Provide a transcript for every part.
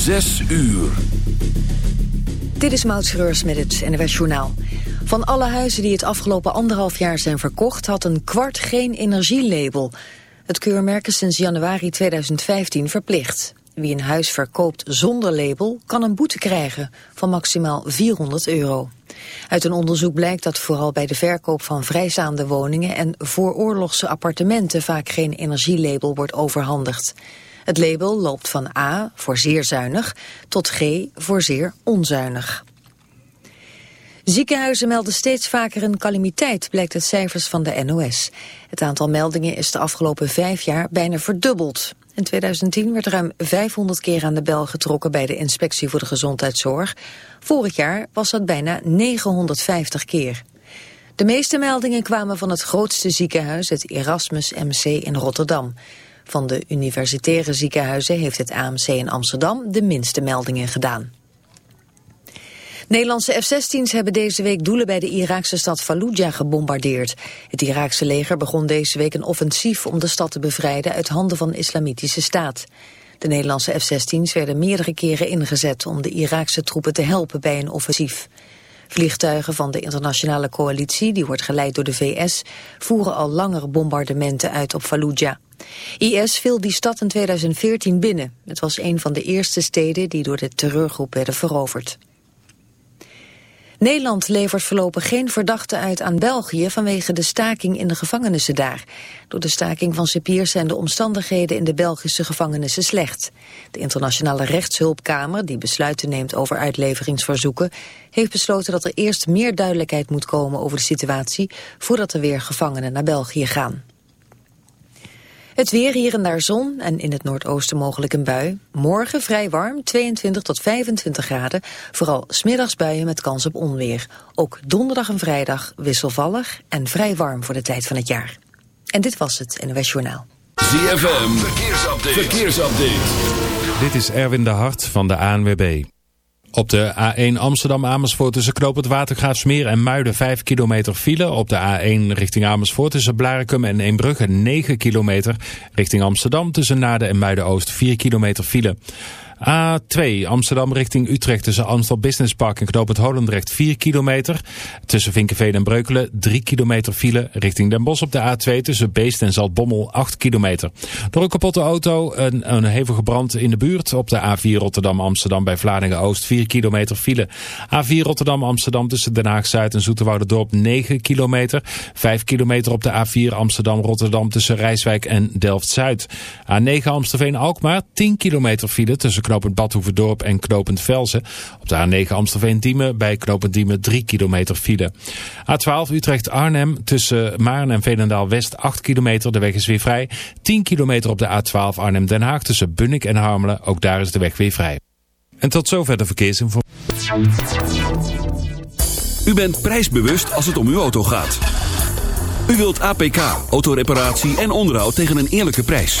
Zes uur. Dit is Maud Schreurs met het NWS Journaal. Van alle huizen die het afgelopen anderhalf jaar zijn verkocht... had een kwart geen energielabel. Het keurmerk is sinds januari 2015 verplicht. Wie een huis verkoopt zonder label kan een boete krijgen van maximaal 400 euro. Uit een onderzoek blijkt dat vooral bij de verkoop van vrijstaande woningen en vooroorlogse appartementen vaak geen energielabel wordt overhandigd. Het label loopt van A voor zeer zuinig tot G voor zeer onzuinig. Ziekenhuizen melden steeds vaker een calamiteit, blijkt uit cijfers van de NOS. Het aantal meldingen is de afgelopen vijf jaar bijna verdubbeld. In 2010 werd ruim 500 keer aan de bel getrokken bij de Inspectie voor de Gezondheidszorg. Vorig jaar was dat bijna 950 keer. De meeste meldingen kwamen van het grootste ziekenhuis, het Erasmus MC in Rotterdam. Van de universitaire ziekenhuizen heeft het AMC in Amsterdam de minste meldingen gedaan. Nederlandse F-16's hebben deze week doelen bij de Iraakse stad Fallujah gebombardeerd. Het Iraakse leger begon deze week een offensief om de stad te bevrijden uit handen van de islamitische staat. De Nederlandse F-16's werden meerdere keren ingezet om de Iraakse troepen te helpen bij een offensief. Vliegtuigen van de internationale coalitie, die wordt geleid door de VS, voeren al langere bombardementen uit op Fallujah. IS viel die stad in 2014 binnen. Het was een van de eerste steden die door de terreurgroep werden veroverd. Nederland levert voorlopig geen verdachten uit aan België vanwege de staking in de gevangenissen daar. Door de staking van cipiers zijn de omstandigheden in de Belgische gevangenissen slecht. De internationale rechtshulpkamer, die besluiten neemt over uitleveringsverzoeken, heeft besloten dat er eerst meer duidelijkheid moet komen over de situatie voordat er weer gevangenen naar België gaan. Het weer hier en daar zon en in het noordoosten mogelijk een bui. Morgen vrij warm, 22 tot 25 graden. Vooral smiddags buien met kans op onweer. Ook donderdag en vrijdag wisselvallig en vrij warm voor de tijd van het jaar. En dit was het NOS Journaal. ZFM, verkeersupdate. verkeersupdate. Dit is Erwin de Hart van de ANWB. Op de A1 Amsterdam-Amersfoort tussen Knoop het Watergraafsmeer en Muiden 5 kilometer file. Op de A1 richting Amersfoort tussen Blarikum en Eembrugge 9 kilometer. Richting Amsterdam tussen Naden en Muiden-Oost 4 kilometer file. A2 Amsterdam richting Utrecht tussen Amstel Business Park en Knoop het Holendrecht 4 kilometer. Tussen Vinkenveen en Breukelen 3 kilometer file. Richting Den Bosch op de A2 tussen Beest en Zaltbommel 8 kilometer. Door een kapotte auto een, een hevige brand in de buurt. Op de A4 Rotterdam Amsterdam bij Vlaardingen Oost 4 kilometer file. A4 Rotterdam Amsterdam tussen Den Haag Zuid en Dorp 9 kilometer. 5 kilometer op de A4 Amsterdam Rotterdam tussen Rijswijk en Delft Zuid. A9 Amstelveen Alkmaar 10 kilometer file tussen knooppunt Badhoevedorp en knooppunt Velsen. Op de A9 Amstelveen-Diemen bij knooppunt Diemen 3 kilometer file. A12 Utrecht-Arnhem tussen Maarn en Veenendaal-West 8 kilometer. De weg is weer vrij. 10 kilometer op de A12 Arnhem-Den Haag tussen Bunnik en Harmelen. Ook daar is de weg weer vrij. En tot zover de verkeersinformatie. U bent prijsbewust als het om uw auto gaat. U wilt APK, autoreparatie en onderhoud tegen een eerlijke prijs.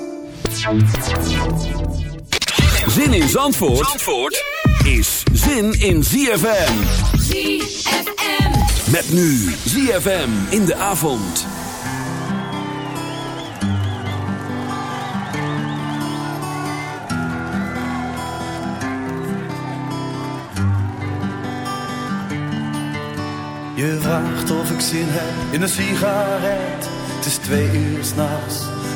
Zin in Zandvoort, Zandvoort is zin in ZFM. ZFM. Met nu ZFM in de avond. Je vraagt of ik zin heb in een sigaret. Het is twee uur s'nachts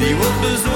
Die wordt bezongen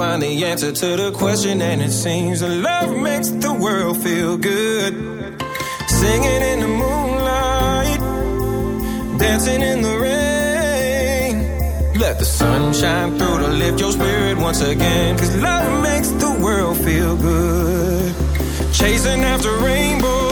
answer to the question, and it seems love makes the world feel good. Singing in the moonlight, dancing in the rain. Let the sun shine through to lift your spirit once again. Cause love makes the world feel good. Chasing after rainbows,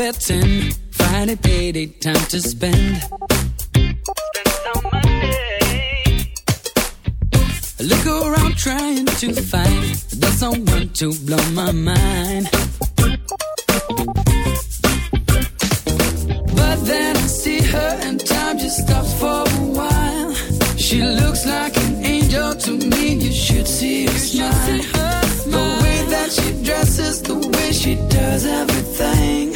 At 10. Friday payday, time to spend. I look around trying to find the someone to blow my mind. But then I see her and time just stops for a while. She looks like an angel to me. You should see her smile. The way that she dresses, the way she does everything.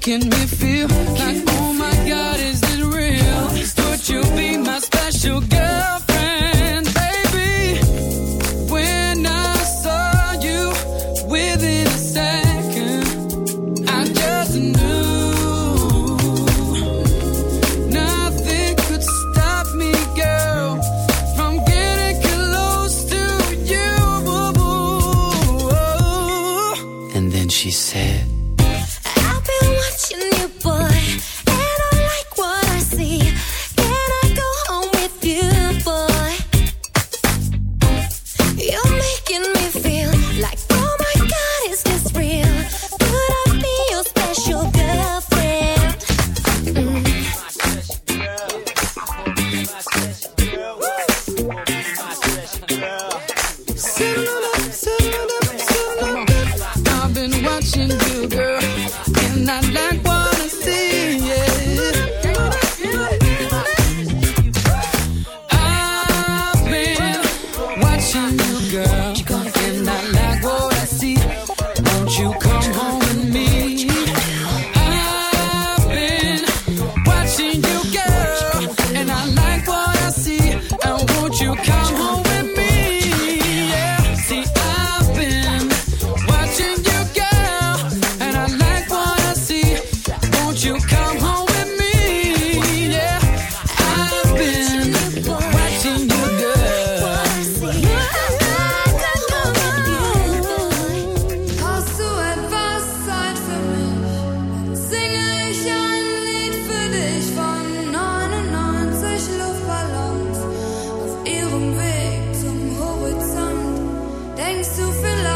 making me feel like, oh my God, is this real? Would you be my special girlfriend, things to fill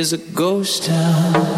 is a ghost town.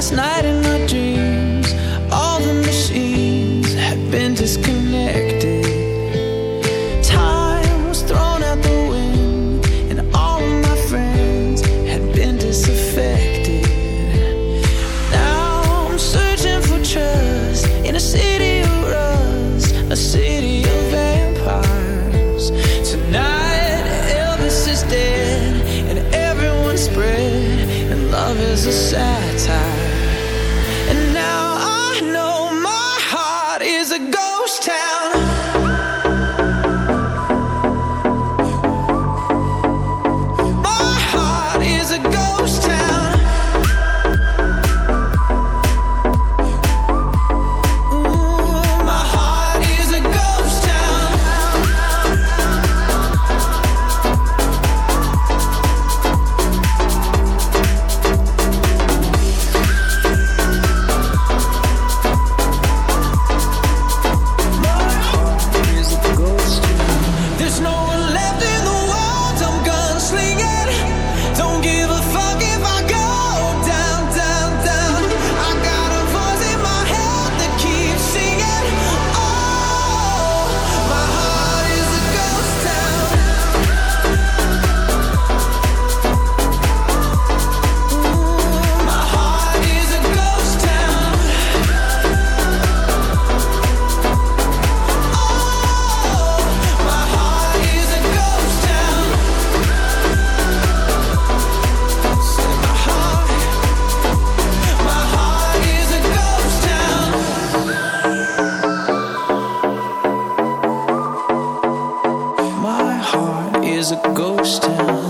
last night and I is a ghost town.